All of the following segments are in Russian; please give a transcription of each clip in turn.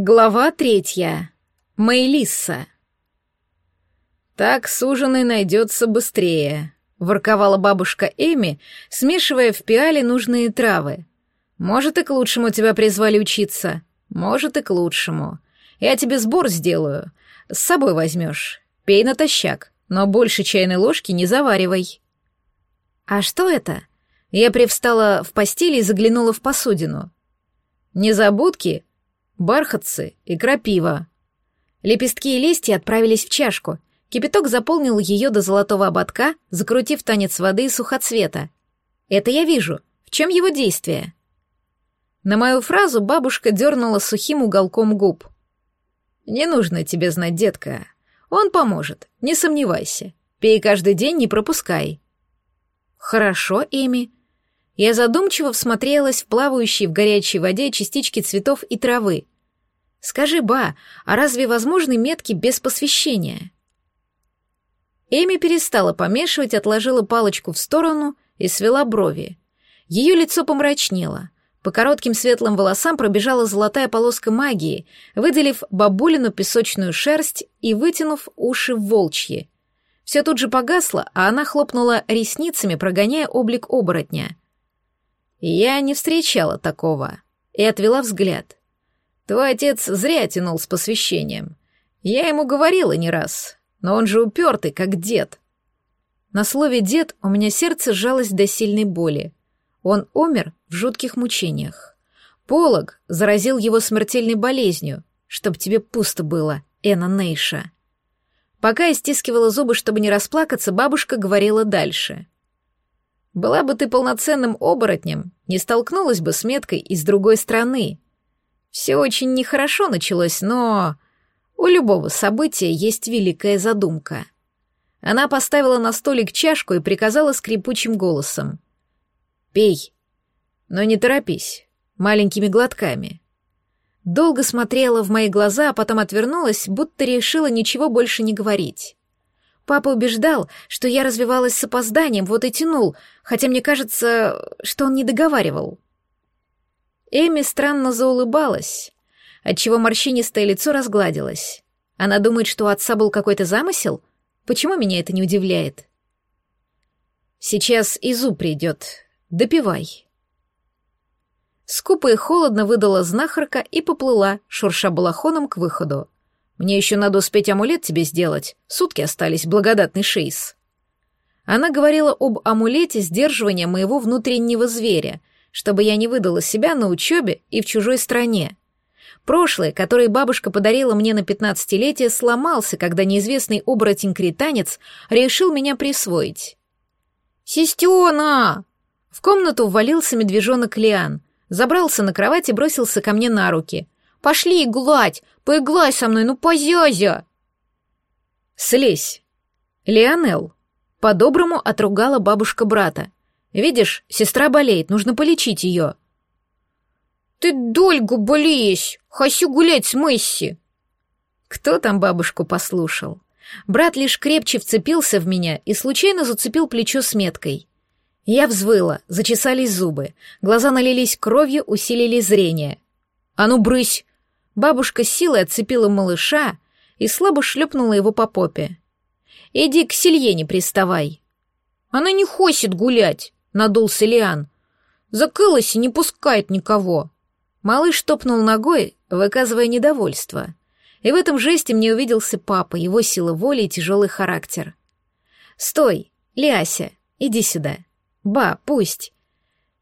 Глава третья. Мейлисса. «Так суженый найдется быстрее», — ворковала бабушка Эми, смешивая в пиале нужные травы. «Может, и к лучшему тебя призвали учиться. Может, и к лучшему. Я тебе сбор сделаю. С собой возьмешь. Пей натощак, но больше чайной ложки не заваривай». «А что это?» Я привстала в постели и заглянула в посудину. «Незабудки бархатцы и крапива. Лепестки и листья отправились в чашку. Кипяток заполнил ее до золотого ободка, закрутив танец воды и сухоцвета. Это я вижу. В чем его действие? На мою фразу бабушка дернула сухим уголком губ. «Не нужно тебе знать, детка. Он поможет, не сомневайся. Пей каждый день, не пропускай». «Хорошо, Эми», я задумчиво всмотрелась в плавающие в горячей воде частички цветов и травы. «Скажи, ба, а разве возможны метки без посвящения?» Эми перестала помешивать, отложила палочку в сторону и свела брови. Ее лицо помрачнело. По коротким светлым волосам пробежала золотая полоска магии, выделив бабулину песочную шерсть и вытянув уши в волчьи. Все тут же погасло, а она хлопнула ресницами, прогоняя облик оборотня — я не встречала такого. И отвела взгляд. Твой отец зря тянул с посвящением. Я ему говорила не раз, но он же упертый, как дед. На слове «дед» у меня сердце сжалось до сильной боли. Он умер в жутких мучениях. Полог заразил его смертельной болезнью, чтоб тебе пусто было, Эна Нейша. Пока я стискивала зубы, чтобы не расплакаться, бабушка говорила дальше — была бы ты полноценным оборотнем, не столкнулась бы с меткой из другой страны. Все очень нехорошо началось, но у любого события есть великая задумка. Она поставила на столик чашку и приказала скрипучим голосом. «Пей, но не торопись, маленькими глотками». Долго смотрела в мои глаза, а потом отвернулась, будто решила ничего больше не говорить. Папа убеждал, что я развивалась с опозданием, вот и тянул, хотя мне кажется, что он не договаривал. Эми странно заулыбалась, отчего морщинистое лицо разгладилось. Она думает, что у отца был какой-то замысел? Почему меня это не удивляет? Сейчас Изу придет. Допивай. Скупо и холодно выдала знахарка и поплыла, шурша балахоном к выходу. Мне еще надо успеть амулет тебе сделать. Сутки остались, благодатный шейс». Она говорила об амулете сдерживания моего внутреннего зверя, чтобы я не выдала себя на учебе и в чужой стране. Прошлое, которое бабушка подарила мне на пятнадцатилетие, сломался, когда неизвестный оборотень-кританец решил меня присвоить. «Систена!» В комнату ввалился медвежонок Лиан, забрался на кровать и бросился ко мне на руки. «Пошли гладь! Поиглай со мной, ну позязя!» «Слезь!» «Лионел!» — по-доброму отругала бабушка брата. «Видишь, сестра болеет, нужно полечить ее». «Ты дольгу болеешь! Хочу гулять с Месси!» Кто там бабушку послушал? Брат лишь крепче вцепился в меня и случайно зацепил плечо с меткой. Я взвыла, зачесались зубы, глаза налились кровью, усилили зрение. «А ну, брысь!» Бабушка силой отцепила малыша и слабо шлепнула его по попе. «Иди к Селье не приставай». «Она не хочет гулять», — надулся Лиан. «Закрылась и не пускает никого». Малыш топнул ногой, выказывая недовольство. И в этом жесте мне увиделся папа, его сила воли и тяжелый характер. «Стой, Ляся, иди сюда. Ба, пусть».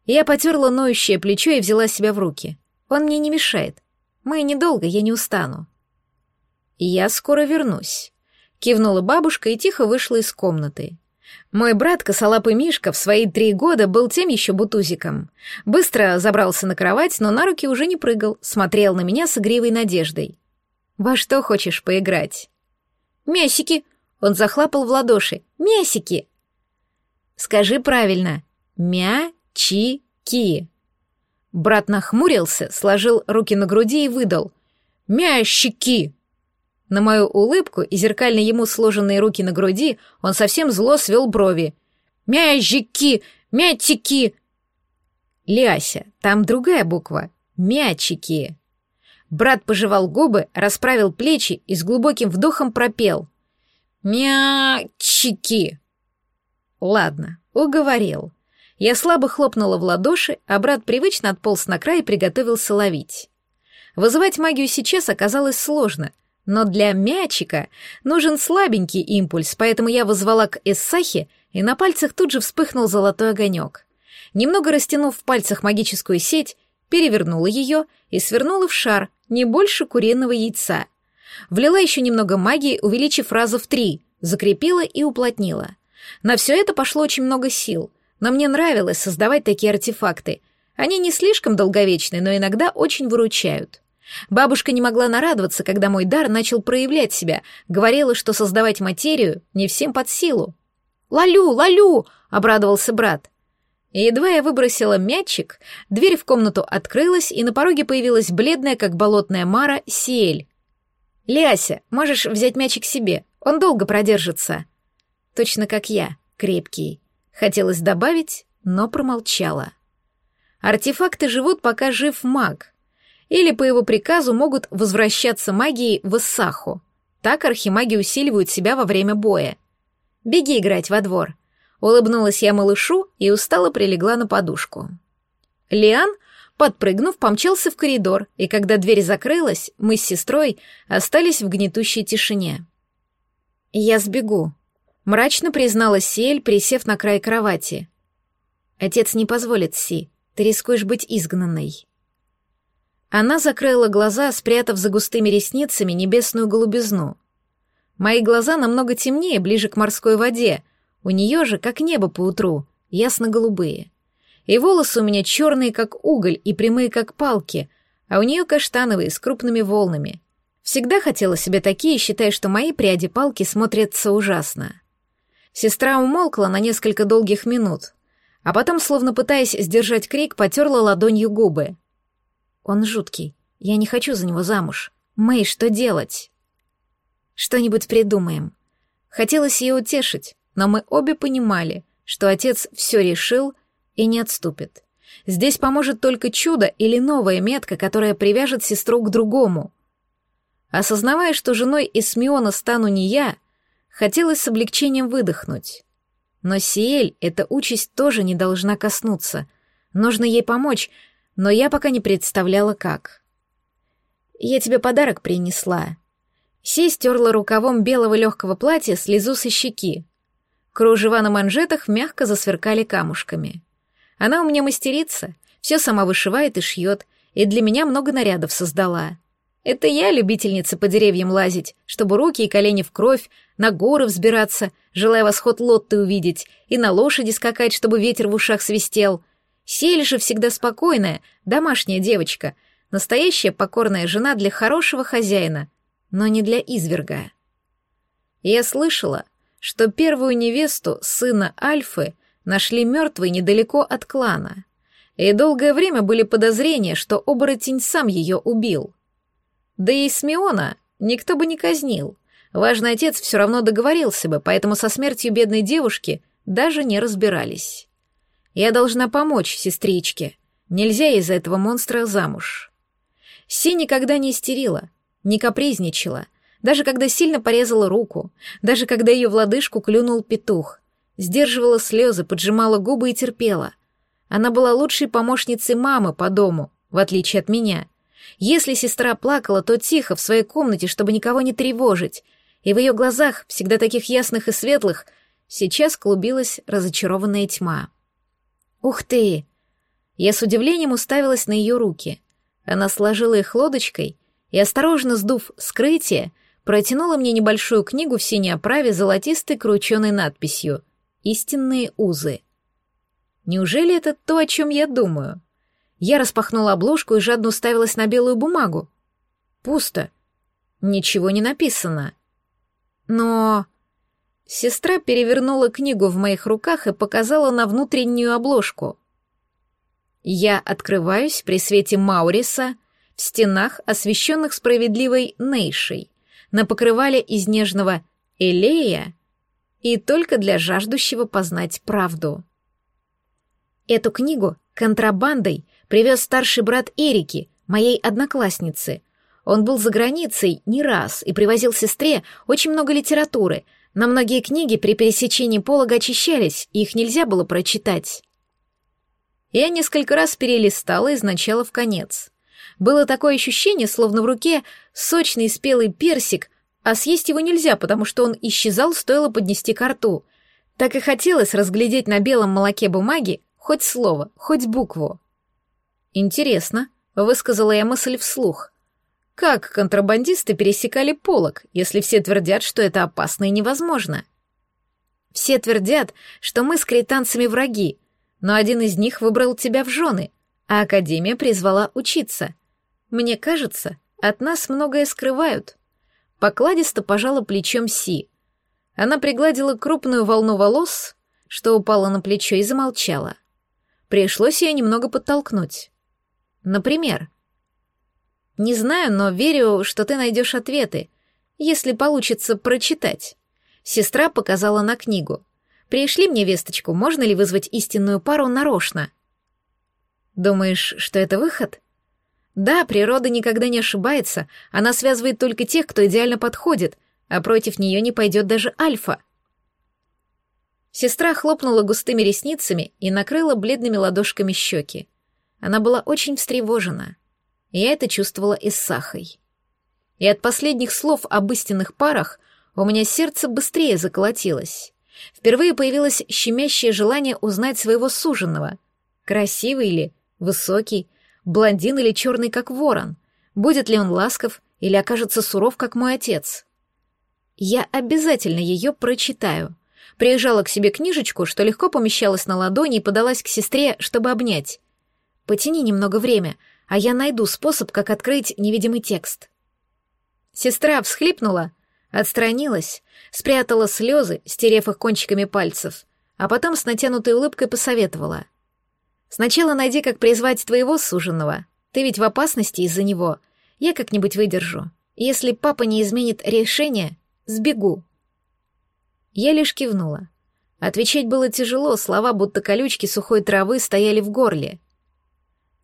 Я потерла ноющее плечо и взяла себя в руки. Он мне не мешает. Мы недолго, я не устану. Я скоро вернусь. Кивнула бабушка и тихо вышла из комнаты. Мой брат, косолапый Мишка, в свои три года был тем еще бутузиком. Быстро забрался на кровать, но на руки уже не прыгал, смотрел на меня с игривой надеждой. «Во что хочешь поиграть?» «Мясики!» — он захлопал в ладоши. «Мясики!» «Скажи правильно. Мя-чи-ки!» Брат нахмурился, сложил руки на груди и выдал. «Мящики!» На мою улыбку и зеркально ему сложенные руки на груди он совсем зло свел брови. «Мяжики! Мячики!» «Ляся, там другая буква. Мячики!» Брат пожевал губы, расправил плечи и с глубоким вдохом пропел. «Мячики!» Ладно, уговорил. Я слабо хлопнула в ладоши, а брат привычно отполз на край и приготовился ловить. Вызывать магию сейчас оказалось сложно, но для мячика нужен слабенький импульс, поэтому я вызвала к Эссахе, и на пальцах тут же вспыхнул золотой огонек. Немного растянув в пальцах магическую сеть, перевернула ее и свернула в шар, не больше куриного яйца. Влила еще немного магии, увеличив раза в три, закрепила и уплотнила. На все это пошло очень много сил, но мне нравилось создавать такие артефакты. Они не слишком долговечны, но иногда очень выручают. Бабушка не могла нарадоваться, когда мой дар начал проявлять себя, говорила, что создавать материю не всем под силу. «Лалю, лалю!» — обрадовался брат. И едва я выбросила мячик, дверь в комнату открылась, и на пороге появилась бледная, как болотная мара, Сиэль. «Ляся, можешь взять мячик себе, он долго продержится». Точно как я, крепкий. Хотелось добавить, но промолчала. Артефакты живут, пока жив маг. Или по его приказу могут возвращаться магией в Иссаху. Так архимаги усиливают себя во время боя. Беги играть во двор. Улыбнулась я малышу и устало прилегла на подушку. Лиан, подпрыгнув, помчался в коридор, и когда дверь закрылась, мы с сестрой остались в гнетущей тишине. «Я сбегу», — мрачно призналась Сель, присев на край кровати. «Отец не позволит, Си, ты рискуешь быть изгнанной». Она закрыла глаза, спрятав за густыми ресницами небесную голубизну. Мои глаза намного темнее, ближе к морской воде. У нее же, как небо по утру, ясно-голубые. И волосы у меня черные, как уголь, и прямые, как палки, а у нее каштановые, с крупными волнами. Всегда хотела себе такие, считая, что мои пряди-палки смотрятся ужасно. Сестра умолкла на несколько долгих минут, а потом, словно пытаясь сдержать крик, потерла ладонью губы. «Он жуткий. Я не хочу за него замуж. Мэй, что делать?» Что-нибудь придумаем. Хотелось ее утешить, но мы обе понимали, что отец все решил и не отступит. Здесь поможет только чудо или новая метка, которая привяжет сестру к другому. Осознавая, что женой Эсмиона стану не я, хотелось с облегчением выдохнуть. Но Сиэль эта участь тоже не должна коснуться. Нужно ей помочь, но я пока не представляла, как. «Я тебе подарок принесла», Си стерла рукавом белого легкого платья слезу со щеки. Кружева на манжетах мягко засверкали камушками. Она у меня мастерица, все сама вышивает и шьет, и для меня много нарядов создала. Это я любительница по деревьям лазить, чтобы руки и колени в кровь, на горы взбираться, желая восход Лотты увидеть, и на лошади скакать, чтобы ветер в ушах свистел. Сель же всегда спокойная, домашняя девочка, настоящая покорная жена для хорошего хозяина — но не для изверга. Я слышала, что первую невесту сына Альфы нашли мертвой недалеко от клана, и долгое время были подозрения, что оборотень сам ее убил. Да и Смеона никто бы не казнил. Важный отец все равно договорился бы, поэтому со смертью бедной девушки даже не разбирались. Я должна помочь сестричке. Нельзя из-за этого монстра замуж. Си никогда не истерила, не капризничала, даже когда сильно порезала руку, даже когда ее в лодыжку клюнул петух. Сдерживала слезы, поджимала губы и терпела. Она была лучшей помощницей мамы по дому, в отличие от меня. Если сестра плакала, то тихо, в своей комнате, чтобы никого не тревожить, и в ее глазах, всегда таких ясных и светлых, сейчас клубилась разочарованная тьма. «Ух ты!» Я с удивлением уставилась на ее руки. Она сложила их лодочкой и, осторожно сдув скрытие, протянула мне небольшую книгу в синей оправе золотистой крученой надписью «Истинные узы». Неужели это то, о чем я думаю? Я распахнула обложку и жадно уставилась на белую бумагу. Пусто. Ничего не написано. Но... Сестра перевернула книгу в моих руках и показала на внутреннюю обложку. Я открываюсь при свете Мауриса в стенах, освещенных справедливой Нейшей, на покрывале из нежного элея и только для жаждущего познать правду. Эту книгу контрабандой привез старший брат Эрики, моей одноклассницы. Он был за границей не раз и привозил сестре очень много литературы. На многие книги при пересечении полога очищались, и их нельзя было прочитать. Я несколько раз перелистала из начала в конец. Было такое ощущение, словно в руке сочный спелый персик, а съесть его нельзя, потому что он исчезал, стоило поднести ко рту. Так и хотелось разглядеть на белом молоке бумаги хоть слово, хоть букву. «Интересно», — высказала я мысль вслух. «Как контрабандисты пересекали полог, если все твердят, что это опасно и невозможно?» «Все твердят, что мы с кританцами враги, но один из них выбрал тебя в жены, а Академия призвала учиться. Мне кажется, от нас многое скрывают. Покладисто пожала плечом Си. Она пригладила крупную волну волос, что упала на плечо, и замолчала. Пришлось ее немного подтолкнуть. Например. Не знаю, но верю, что ты найдешь ответы, если получится прочитать. Сестра показала на книгу. Пришли мне весточку, можно ли вызвать истинную пару нарочно. Думаешь, что это выход? Да, природа никогда не ошибается, она связывает только тех, кто идеально подходит, а против нее не пойдет даже альфа. Сестра хлопнула густыми ресницами и накрыла бледными ладошками щеки. Она была очень встревожена. Я это чувствовала и с Сахой. И от последних слов об истинных парах у меня сердце быстрее заколотилось. Впервые появилось щемящее желание узнать своего суженного. Красивый ли, Высокий, блондин или черный, как ворон? Будет ли он ласков или окажется суров, как мой отец? Я обязательно ее прочитаю. Приезжала к себе книжечку, что легко помещалась на ладони и подалась к сестре, чтобы обнять. Потяни немного время, а я найду способ, как открыть невидимый текст. Сестра всхлипнула, отстранилась, спрятала слезы, стерев их кончиками пальцев, а потом с натянутой улыбкой посоветовала — Сначала найди, как призвать твоего суженого. Ты ведь в опасности из-за него. Я как-нибудь выдержу. Если папа не изменит решение, сбегу». Я лишь кивнула. Отвечать было тяжело, слова будто колючки сухой травы стояли в горле.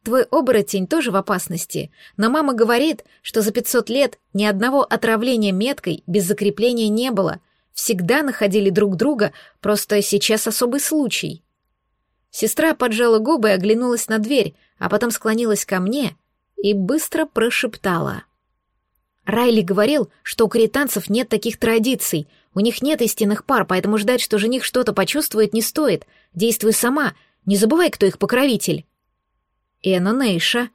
Твой оборотень тоже в опасности, но мама говорит, что за пятьсот лет ни одного отравления меткой без закрепления не было, всегда находили друг друга, просто сейчас особый случай. Сестра поджала губы и оглянулась на дверь, а потом склонилась ко мне и быстро прошептала. Райли говорил, что у кританцев нет таких традиций, у них нет истинных пар, поэтому ждать, что жених что-то почувствует, не стоит. Действуй сама, не забывай, кто их покровитель. Эна Нейша.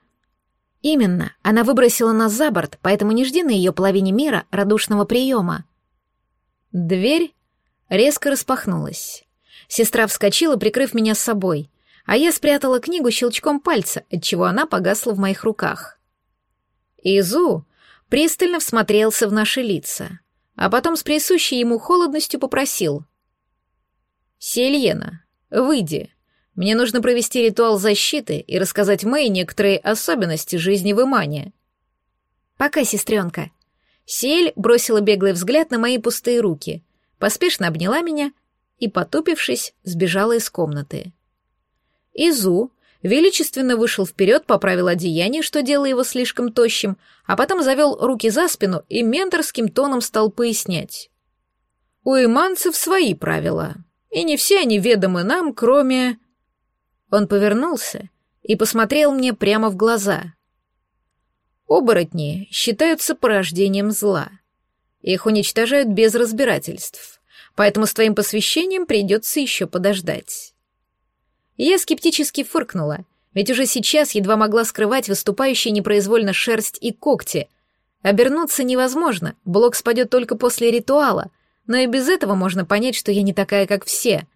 Именно, она выбросила нас за борт, поэтому не жди на ее половине мира радушного приема. Дверь резко распахнулась. Сестра вскочила, прикрыв меня с собой, а я спрятала книгу щелчком пальца, отчего она погасла в моих руках. Изу пристально всмотрелся в наши лица, а потом с присущей ему холодностью попросил. «Сельена, выйди. Мне нужно провести ритуал защиты и рассказать Мэй некоторые особенности жизни в Имане». «Пока, сестренка». Сель бросила беглый взгляд на мои пустые руки, поспешно обняла меня и, потупившись, сбежала из комнаты. Изу величественно вышел вперед, поправил одеяние, что делало его слишком тощим, а потом завел руки за спину и менторским тоном стал пояснять. «У иманцев свои правила, и не все они ведомы нам, кроме...» Он повернулся и посмотрел мне прямо в глаза. «Оборотни считаются порождением зла. Их уничтожают без разбирательств поэтому с твоим посвящением придется еще подождать. Я скептически фыркнула, ведь уже сейчас едва могла скрывать выступающие непроизвольно шерсть и когти. Обернуться невозможно, блок спадет только после ритуала, но и без этого можно понять, что я не такая, как все.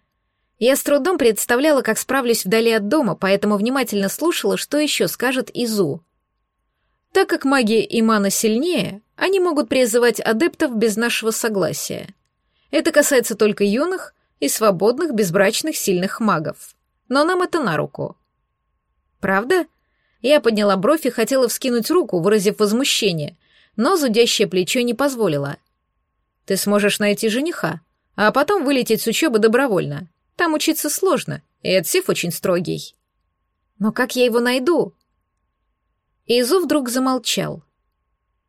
Я с трудом представляла, как справлюсь вдали от дома, поэтому внимательно слушала, что еще скажет Изу. Так как магия Имана сильнее, они могут призывать адептов без нашего согласия. Это касается только юных и свободных безбрачных сильных магов. Но нам это на руку. Правда? Я подняла бровь и хотела вскинуть руку, выразив возмущение, но зудящее плечо не позволило. Ты сможешь найти жениха, а потом вылететь с учебы добровольно. Там учиться сложно, и отсев очень строгий. Но как я его найду? Изу вдруг замолчал.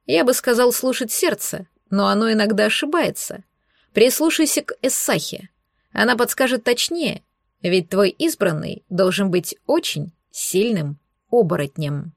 Я бы сказал слушать сердце, но оно иногда ошибается. Прислушайся к Эссахе. Она подскажет точнее, ведь твой избранный должен быть очень сильным оборотнем.